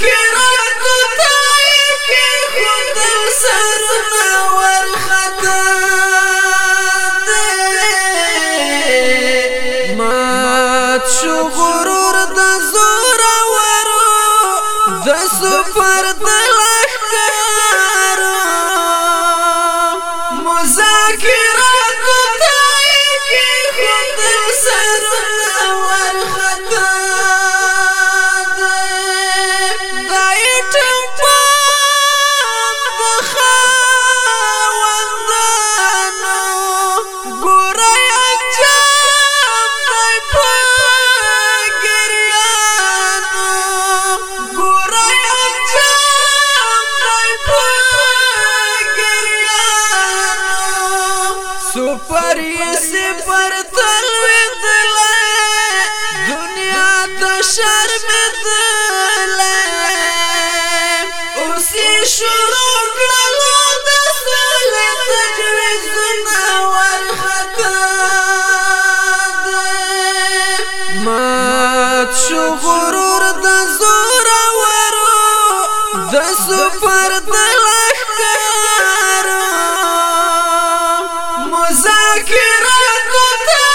کې راکو ته کې خود سرنا ورختا مات شو غرور د زور ورو د سفر د ته شرمېدلې اوس یې شروع کړل د سولې تجویزونه ورخطا مات شو غرور د زورورو د سپر د لښکرو مذاکرات ته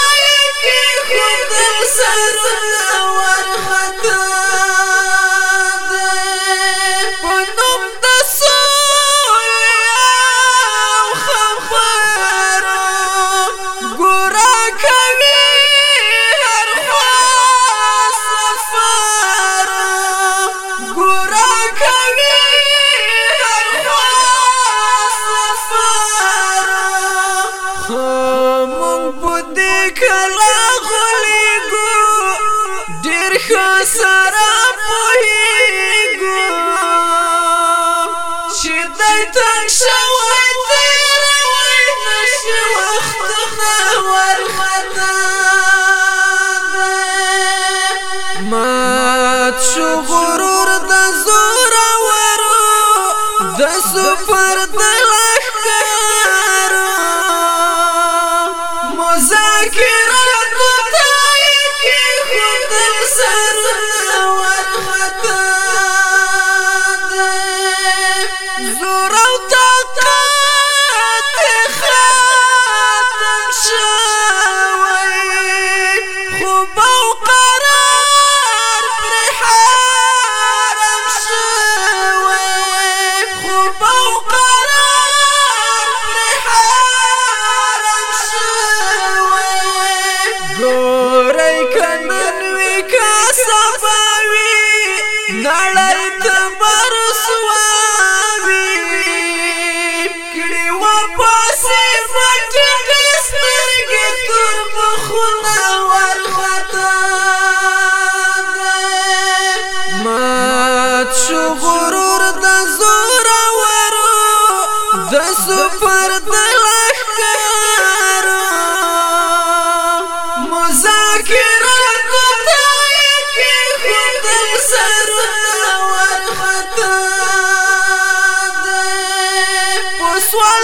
کې خود سره راغلېږو ډېر ښه سره پوهېږو چې دی تنګ شوی تېره وینه شي وختونه ورخطا مات شو غرور د زورورو د سپر د لښکرو مذاکر good.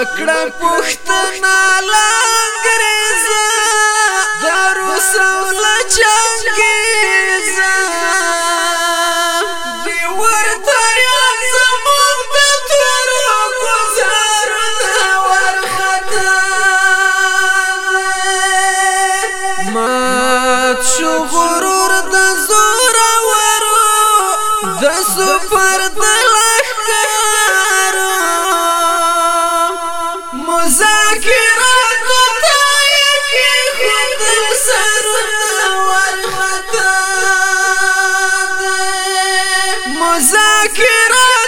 وکړه پښتنه لنګریزه دارو سوله چنګیزه دی ورته زمون د تورو ګزارونه ورخته مات شو غرور د زوره ورو د سفر د up.